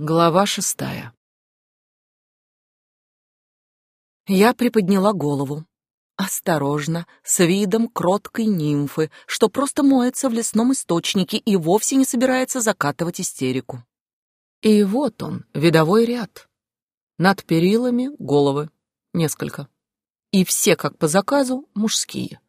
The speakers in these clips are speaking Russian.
Глава шестая. Я приподняла голову. Осторожно, с видом кроткой нимфы, что просто моется в лесном источнике и вовсе не собирается закатывать истерику. И вот он, видовой ряд. Над перилами головы, несколько. И все, как по заказу, мужские.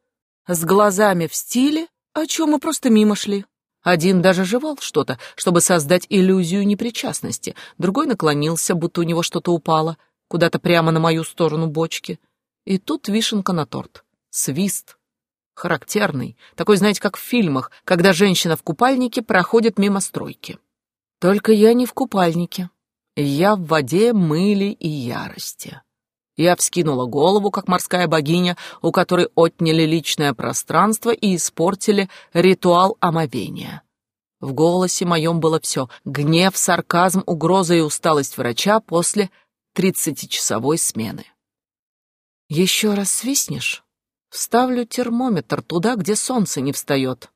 С глазами в стиле, о чем мы просто мимо шли. Один даже жевал что-то, чтобы создать иллюзию непричастности, другой наклонился, будто у него что-то упало, куда-то прямо на мою сторону бочки. И тут вишенка на торт. Свист. Характерный, такой, знаете, как в фильмах, когда женщина в купальнике проходит мимо стройки. Только я не в купальнике. Я в воде, мыле и ярости. Я вскинула голову, как морская богиня, у которой отняли личное пространство и испортили ритуал омовения. В голосе моем было все — гнев, сарказм, угроза и усталость врача после тридцатичасовой смены. «Еще раз свистнешь? Вставлю термометр туда, где солнце не встает».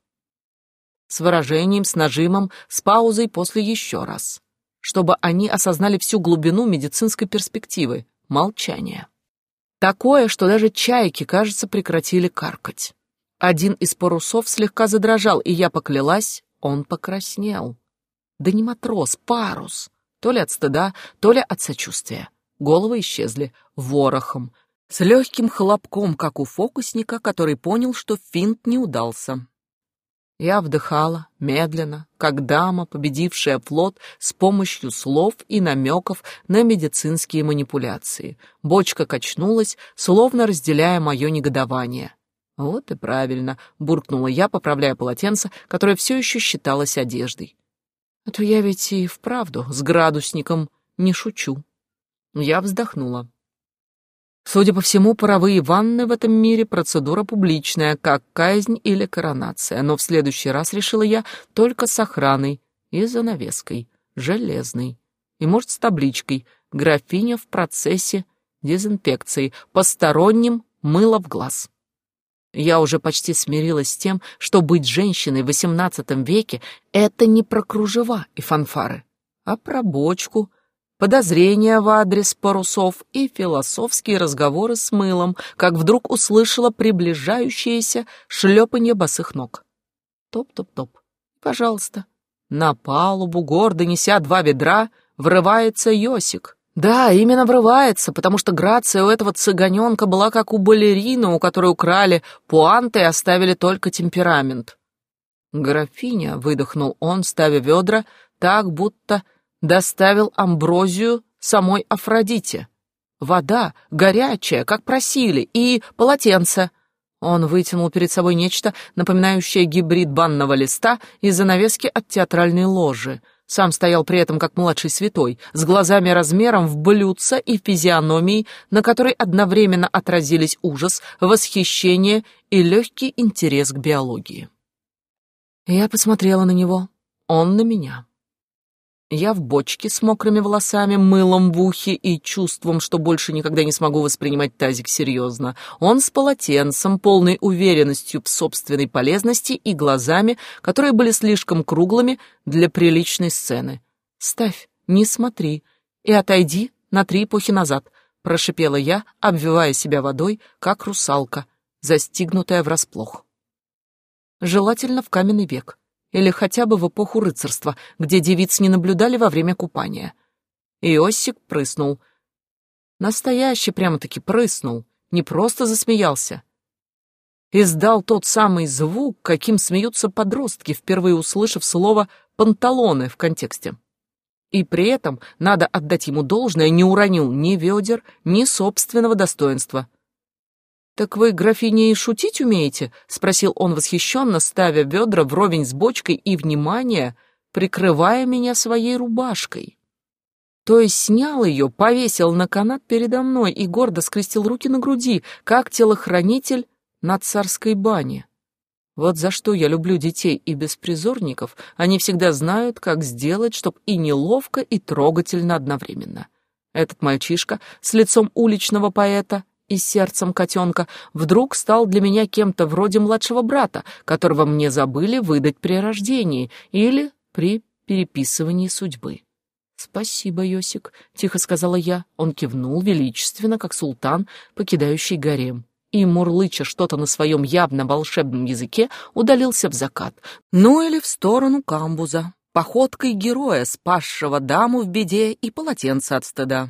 С выражением, с нажимом, с паузой после еще раз. Чтобы они осознали всю глубину медицинской перспективы — Молчание. Такое, что даже чайки, кажется, прекратили каркать. Один из парусов слегка задрожал, и я поклялась, он покраснел. Да не матрос, парус. То ли от стыда, то ли от сочувствия. Головы исчезли ворохом, с легким хлопком, как у фокусника, который понял, что финт не удался. Я вдыхала, медленно, как дама, победившая флот с помощью слов и намеков на медицинские манипуляции. Бочка качнулась, словно разделяя мое негодование. «Вот и правильно», — буркнула я, поправляя полотенце, которое все еще считалось одеждой. «А то я ведь и вправду с градусником не шучу». Я вздохнула. Судя по всему, паровые ванны в этом мире процедура публичная, как казнь или коронация, но в следующий раз, решила я, только с охраной и занавеской, железной, и, может, с табличкой «Графиня в процессе дезинфекции, посторонним мыло в глаз». Я уже почти смирилась с тем, что быть женщиной в XVIII веке — это не про кружева и фанфары, а про бочку — подозрения в адрес парусов и философские разговоры с мылом, как вдруг услышала приближающееся шлепанье босых ног. Топ-топ-топ. Пожалуйста. На палубу, гордо неся два ведра, врывается Йосик. Да, именно врывается, потому что грация у этого цыганенка была как у балерины, у которой украли пуанты и оставили только темперамент. «Графиня», — выдохнул он, ставя ведра, так, будто доставил амброзию самой Афродите. Вода, горячая, как просили, и полотенце. Он вытянул перед собой нечто, напоминающее гибрид банного листа и занавески от театральной ложи. Сам стоял при этом как младший святой, с глазами размером в блюдце и физиономией, на которой одновременно отразились ужас, восхищение и легкий интерес к биологии. Я посмотрела на него, он на меня. Я в бочке с мокрыми волосами, мылом в ухе и чувством, что больше никогда не смогу воспринимать тазик серьезно. Он с полотенцем, полной уверенностью в собственной полезности и глазами, которые были слишком круглыми для приличной сцены. «Ставь, не смотри и отойди на три эпохи назад», — прошипела я, обвивая себя водой, как русалка, застигнутая врасплох. Желательно в каменный век или хотя бы в эпоху рыцарства, где девиц не наблюдали во время купания. Иосик прыснул. Настоящий прямо-таки прыснул, не просто засмеялся. Издал тот самый звук, каким смеются подростки, впервые услышав слово «панталоны» в контексте. И при этом, надо отдать ему должное, не уронил ни ведер, ни собственного достоинства. «Так вы, графиня, и шутить умеете?» — спросил он восхищенно, ставя ведра вровень с бочкой и, внимание, прикрывая меня своей рубашкой. То есть снял ее, повесил на канат передо мной и гордо скрестил руки на груди, как телохранитель на царской бане. Вот за что я люблю детей и беспризорников, они всегда знают, как сделать, чтоб и неловко, и трогательно одновременно. Этот мальчишка с лицом уличного поэта и сердцем котенка, вдруг стал для меня кем-то вроде младшего брата, которого мне забыли выдать при рождении или при переписывании судьбы. «Спасибо, Йосик», — тихо сказала я. Он кивнул величественно, как султан, покидающий гарем. И, мурлыча что-то на своем явно волшебном языке, удалился в закат. Ну или в сторону камбуза, походкой героя, спасшего даму в беде и полотенце от стыда.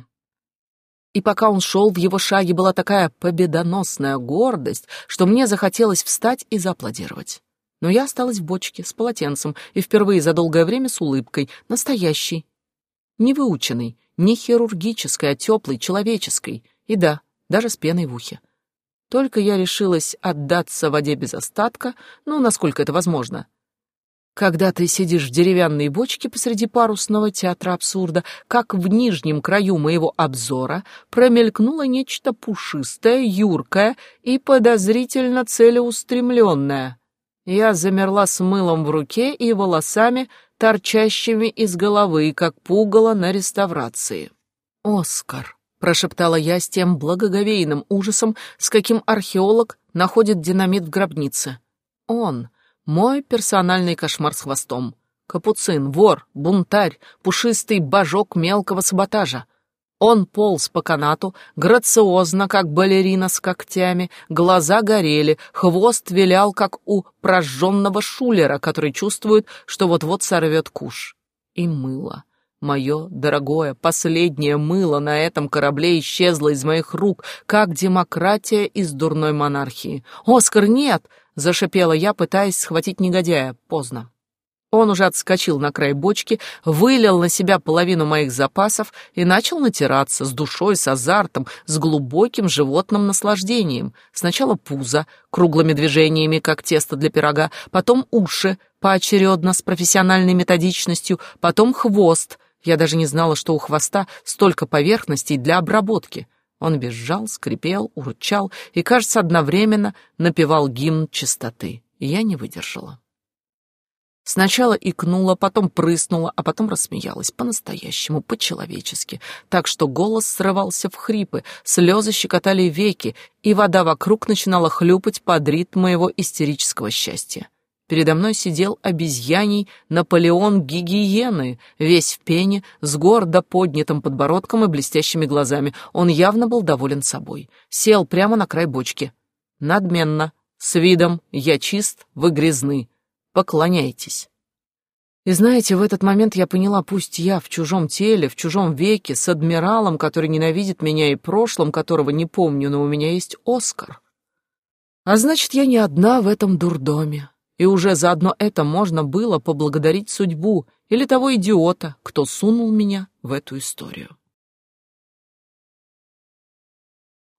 И пока он шел, в его шаге была такая победоносная гордость, что мне захотелось встать и зааплодировать. Но я осталась в бочке с полотенцем и впервые за долгое время с улыбкой, настоящей, не выученной, не хирургической, а теплой, человеческой. И да, даже с пеной в ухе. Только я решилась отдаться воде без остатка, ну, насколько это возможно. Когда ты сидишь в деревянной бочке посреди парусного театра абсурда, как в нижнем краю моего обзора промелькнуло нечто пушистое, юркое и подозрительно целеустремленное. Я замерла с мылом в руке и волосами, торчащими из головы, как пугало на реставрации. «Оскар», — прошептала я с тем благоговейным ужасом, с каким археолог находит динамит в гробнице. «Он, мой персональный кошмар с хвостом. Капуцин, вор, бунтарь, пушистый божок мелкого саботажа. Он полз по канату, грациозно, как балерина с когтями, глаза горели, хвост вилял, как у прожженного шулера, который чувствует, что вот-вот сорвет куш. И мыло. Мое дорогое, последнее мыло на этом корабле исчезло из моих рук, как демократия из дурной монархии. «Оскар, нет!» — зашипела я, пытаясь схватить негодяя. Поздно. Он уже отскочил на край бочки, вылил на себя половину моих запасов и начал натираться с душой, с азартом, с глубоким животным наслаждением. Сначала пузо, круглыми движениями, как тесто для пирога, потом уши, поочередно, с профессиональной методичностью, потом хвост. Я даже не знала, что у хвоста столько поверхностей для обработки. Он визжал, скрипел, урчал и, кажется, одновременно напевал гимн чистоты. я не выдержала. Сначала икнула, потом прыснула, а потом рассмеялась по-настоящему, по-человечески, так что голос срывался в хрипы, слезы щекотали веки, и вода вокруг начинала хлюпать под ритм моего истерического счастья. Передо мной сидел обезьяний Наполеон Гигиены, весь в пене, с гордо поднятым подбородком и блестящими глазами. Он явно был доволен собой. Сел прямо на край бочки. Надменно, с видом «я чист, вы грязны» поклоняйтесь. И знаете, в этот момент я поняла, пусть я в чужом теле, в чужом веке, с адмиралом, который ненавидит меня и прошлым, которого не помню, но у меня есть Оскар. А значит, я не одна в этом дурдоме. И уже заодно это можно было поблагодарить судьбу или того идиота, кто сунул меня в эту историю.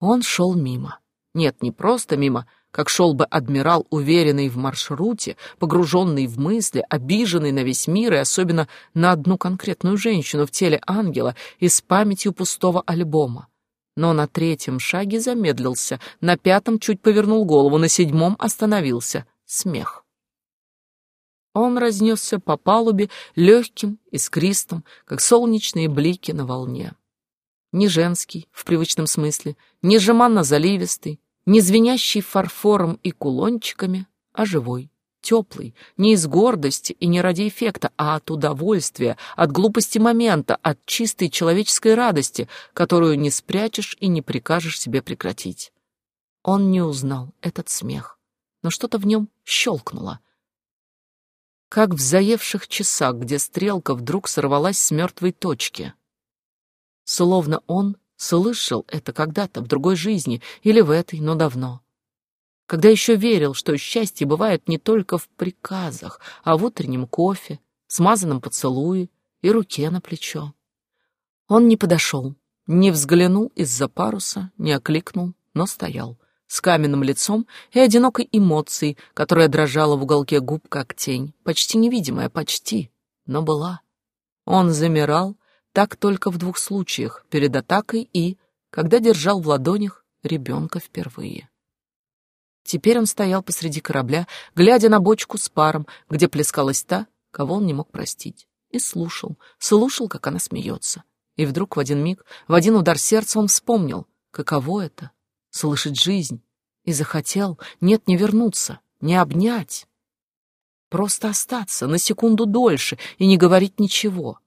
Он шел мимо. Нет, не просто мимо, как шел бы адмирал, уверенный в маршруте, погруженный в мысли, обиженный на весь мир и особенно на одну конкретную женщину в теле ангела и с памятью пустого альбома. Но на третьем шаге замедлился, на пятом чуть повернул голову, на седьмом остановился. Смех. Он разнесся по палубе легким, искристым, как солнечные блики на волне. Не женский, в привычном смысле, не жеманно-заливистый, не звенящий фарфором и кулончиками, а живой, теплый, не из гордости и не ради эффекта, а от удовольствия, от глупости момента, от чистой человеческой радости, которую не спрячешь и не прикажешь себе прекратить. Он не узнал этот смех, но что-то в нем щелкнуло. Как в заевших часах, где стрелка вдруг сорвалась с мертвой точки. Словно он Слышал это когда-то, в другой жизни, или в этой, но давно. Когда еще верил, что счастье бывает не только в приказах, а в утреннем кофе, смазанном поцелуе и руке на плечо. Он не подошел, не взглянул из-за паруса, не окликнул, но стоял, с каменным лицом и одинокой эмоцией, которая дрожала в уголке губ, как тень, почти невидимая, почти, но была. Он замирал, так только в двух случаях, перед атакой и, когда держал в ладонях ребенка впервые. Теперь он стоял посреди корабля, глядя на бочку с паром, где плескалась та, кого он не мог простить, и слушал, слушал, как она смеется. И вдруг в один миг, в один удар сердца он вспомнил, каково это — слышать жизнь, и захотел, нет, не вернуться, не обнять, просто остаться на секунду дольше и не говорить ничего —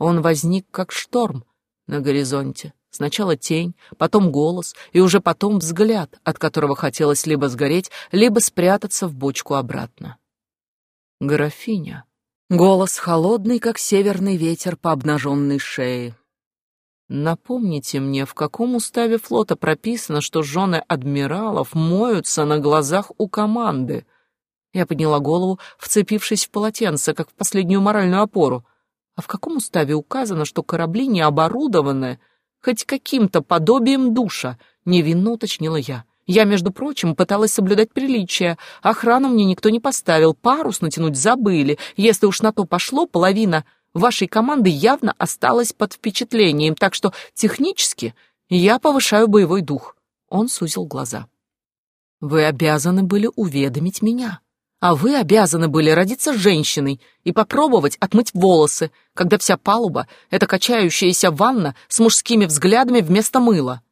Он возник как шторм на горизонте. Сначала тень, потом голос и уже потом взгляд, от которого хотелось либо сгореть, либо спрятаться в бочку обратно. Графиня. Голос холодный, как северный ветер по обнаженной шее. Напомните мне, в каком уставе флота прописано, что жены адмиралов моются на глазах у команды? Я подняла голову, вцепившись в полотенце, как в последнюю моральную опору. А в каком уставе указано, что корабли не оборудованы хоть каким-то подобием душа? Невинно уточнила я. Я, между прочим, пыталась соблюдать приличия. Охрану мне никто не поставил, парус натянуть забыли. Если уж на то пошло, половина вашей команды явно осталась под впечатлением, так что технически я повышаю боевой дух. Он сузил глаза. Вы обязаны были уведомить меня. А вы обязаны были родиться женщиной и попробовать отмыть волосы, когда вся палуба — это качающаяся ванна с мужскими взглядами вместо мыла.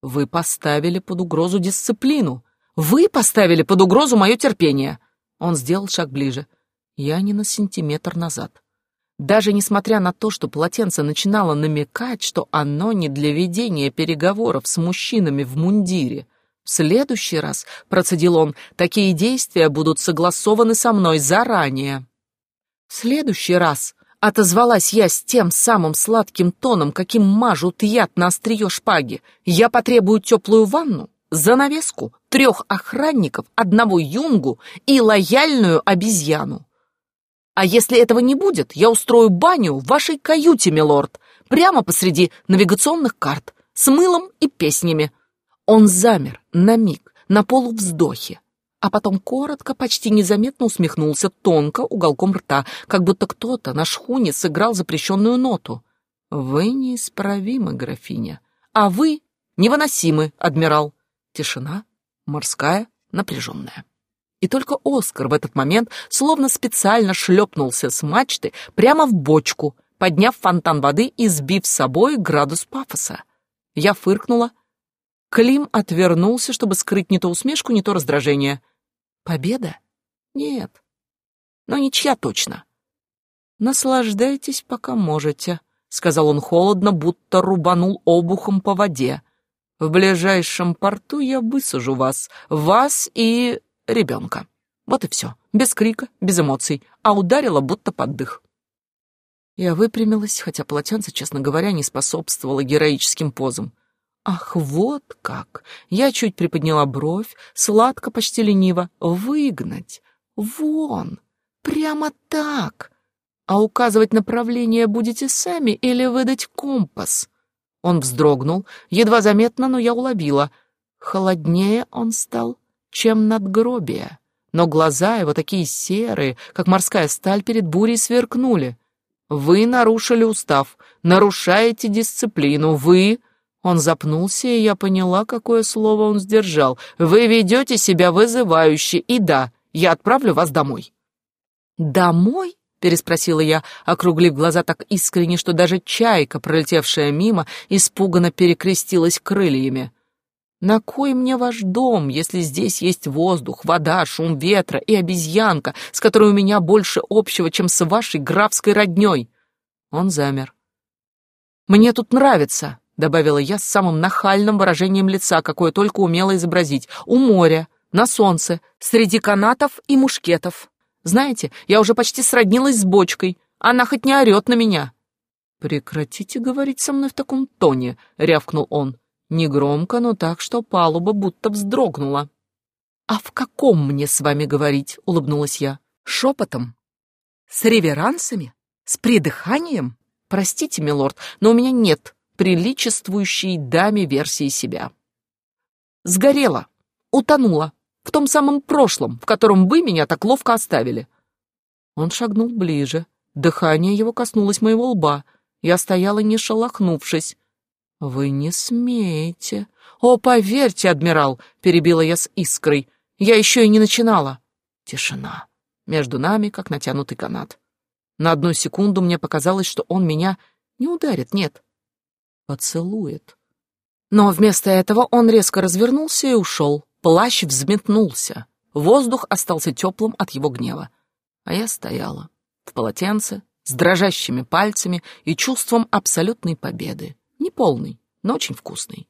Вы поставили под угрозу дисциплину. Вы поставили под угрозу мое терпение. Он сделал шаг ближе. Я не на сантиметр назад. Даже несмотря на то, что полотенце начинало намекать, что оно не для ведения переговоров с мужчинами в мундире. В следующий раз, процедил он, такие действия будут согласованы со мной заранее. В следующий раз Отозвалась я с тем самым сладким тоном, каким мажут яд на острие шпаги. Я потребую теплую ванну, занавеску, трех охранников, одного юнгу и лояльную обезьяну. А если этого не будет, я устрою баню в вашей каюте, милорд, прямо посреди навигационных карт, с мылом и песнями. Он замер на миг, на полувздохе а потом коротко, почти незаметно усмехнулся тонко уголком рта, как будто кто-то на шхуне сыграл запрещенную ноту. «Вы неисправимы, графиня, а вы невыносимы, адмирал». Тишина, морская, напряженная. И только Оскар в этот момент словно специально шлепнулся с мачты прямо в бочку, подняв фонтан воды и сбив с собой градус пафоса. Я фыркнула. Клим отвернулся, чтобы скрыть не то усмешку, не то раздражение — Победа? Нет. Но ничья точно. Наслаждайтесь, пока можете, сказал он холодно, будто рубанул обухом по воде. В ближайшем порту я высажу вас, вас и ребенка. Вот и все, без крика, без эмоций, а ударила будто под дых. Я выпрямилась, хотя полотенце, честно говоря, не способствовало героическим позам. Ах, вот как! Я чуть приподняла бровь, сладко, почти лениво. Выгнать! Вон! Прямо так! А указывать направление будете сами или выдать компас? Он вздрогнул, едва заметно, но я уловила. Холоднее он стал, чем надгробие. Но глаза его такие серые, как морская сталь перед бурей, сверкнули. Вы нарушили устав, нарушаете дисциплину, вы он запнулся, и я поняла, какое слово он сдержал. «Вы ведете себя вызывающе, и да, я отправлю вас домой». «Домой?» — переспросила я, округлив глаза так искренне, что даже чайка, пролетевшая мимо, испуганно перекрестилась крыльями. «На кой мне ваш дом, если здесь есть воздух, вода, шум ветра и обезьянка, с которой у меня больше общего, чем с вашей графской роднёй?» Он замер. «Мне тут нравится», добавила я с самым нахальным выражением лица, какое только умела изобразить, у моря, на солнце, среди канатов и мушкетов. Знаете, я уже почти сроднилась с бочкой, она хоть не орет на меня. «Прекратите говорить со мной в таком тоне», — рявкнул он. Негромко, но так, что палуба будто вздрогнула. «А в каком мне с вами говорить?» — улыбнулась я. «Шепотом? С реверансами? С придыханием? Простите, милорд, но у меня нет приличествующей даме версии себя. Сгорела, утонула, в том самом прошлом, в котором вы меня так ловко оставили. Он шагнул ближе, дыхание его коснулось моего лба. Я стояла, не шелохнувшись. «Вы не смеете!» «О, поверьте, адмирал!» — перебила я с искрой. «Я еще и не начинала!» Тишина. Между нами, как натянутый канат. На одну секунду мне показалось, что он меня не ударит, нет поцелует. Но вместо этого он резко развернулся и ушел. Плащ взметнулся. Воздух остался теплым от его гнева. А я стояла в полотенце, с дрожащими пальцами и чувством абсолютной победы. Не полный, но очень вкусный.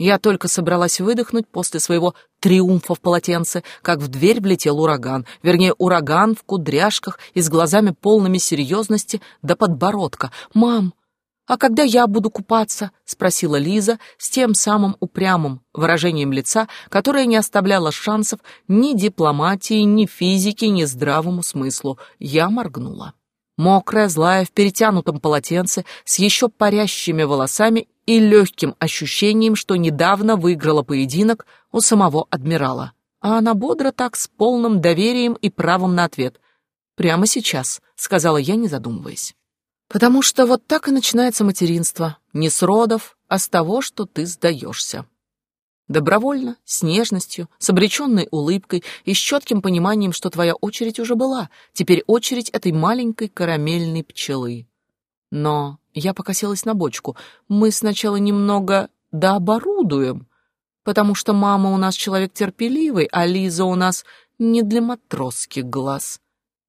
Я только собралась выдохнуть после своего триумфа в полотенце, как в дверь влетел ураган. Вернее, ураган в кудряшках и с глазами полными серьезности до подбородка. «Мам, а когда я буду купаться?» — спросила Лиза с тем самым упрямым выражением лица, которое не оставляло шансов ни дипломатии, ни физике, ни здравому смыслу. Я моргнула. Мокрая, злая, в перетянутом полотенце, с еще парящими волосами и легким ощущением, что недавно выиграла поединок у самого адмирала. А она бодро так, с полным доверием и правом на ответ. «Прямо сейчас», — сказала я, не задумываясь. «Потому что вот так и начинается материнство. Не с родов, а с того, что ты сдаешься». Добровольно, с нежностью, с обреченной улыбкой и с четким пониманием, что твоя очередь уже была, теперь очередь этой маленькой карамельной пчелы. Но я покосилась на бочку. Мы сначала немного дооборудуем, потому что мама у нас человек терпеливый, а Лиза у нас не для матросских глаз.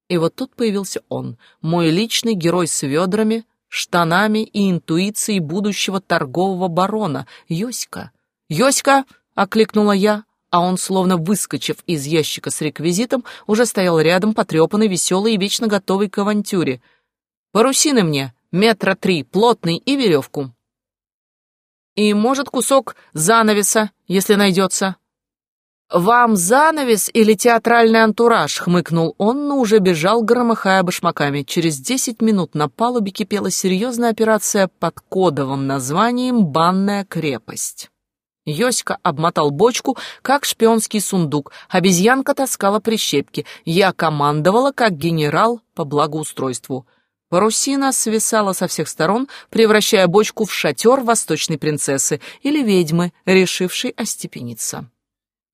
И вот тут появился он, мой личный герой с ведрами, штанами и интуицией будущего торгового барона, Йоська. «Йоська!» — окликнула я, а он, словно выскочив из ящика с реквизитом, уже стоял рядом, потрепанный, веселый и вечно готовый к авантюре. «Парусины мне!» метра три, плотный и веревку. И, может, кусок занавеса, если найдется. «Вам занавес или театральный антураж?» — хмыкнул он, но уже бежал, громыхая башмаками. Через десять минут на палубе кипела серьезная операция под кодовым названием «Банная крепость». Йоська обмотал бочку, как шпионский сундук. Обезьянка таскала прищепки. Я командовала, как генерал по благоустройству — Парусина свисала со всех сторон, превращая бочку в шатер восточной принцессы или ведьмы, решившей остепениться.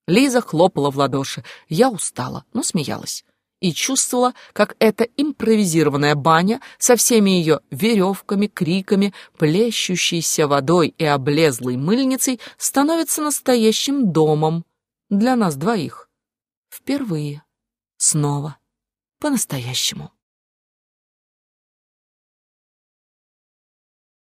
Лиза хлопала в ладоши. Я устала, но смеялась. И чувствовала, как эта импровизированная баня со всеми ее веревками, криками, плещущейся водой и облезлой мыльницей становится настоящим домом для нас двоих. Впервые. Снова. По-настоящему.